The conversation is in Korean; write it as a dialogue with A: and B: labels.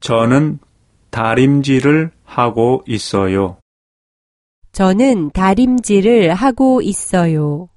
A: 저는 다림질을 하고 있어요.
B: 저는 다림질을 하고 있어요.